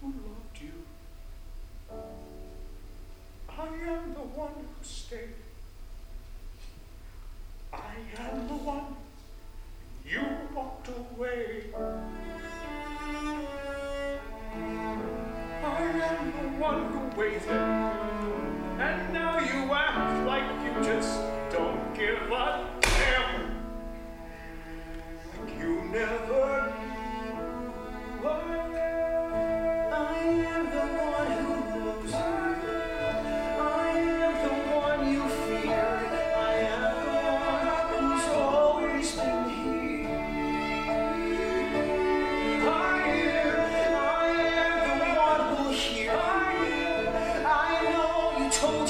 who loved you. I am the one who stayed. I am the one you walked away. I am the one who waited, and now you act like you just don't give up.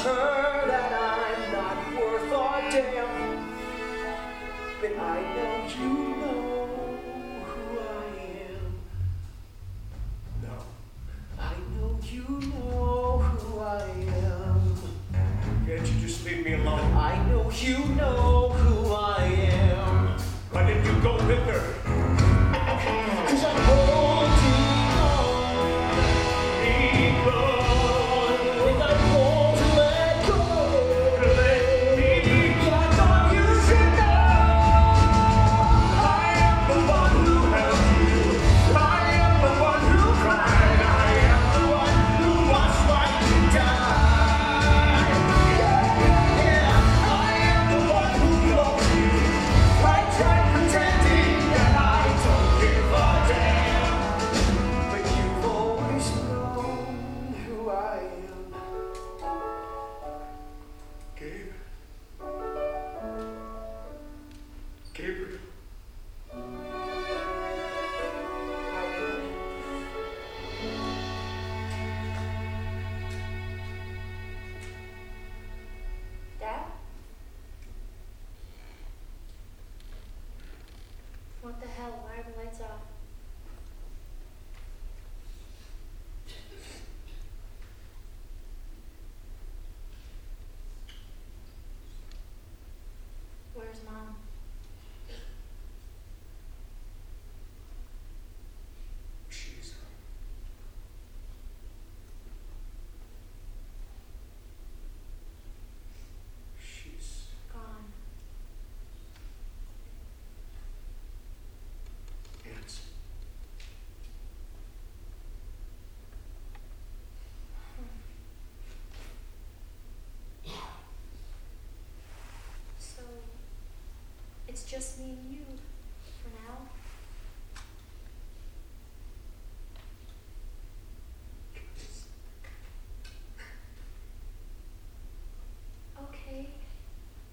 her that I'm not worth a damn. But I know you know who I am. No. I know you know who I am. Can't you just leave me alone? I know you know. What the hell? Why are the lights off? it's just me and you.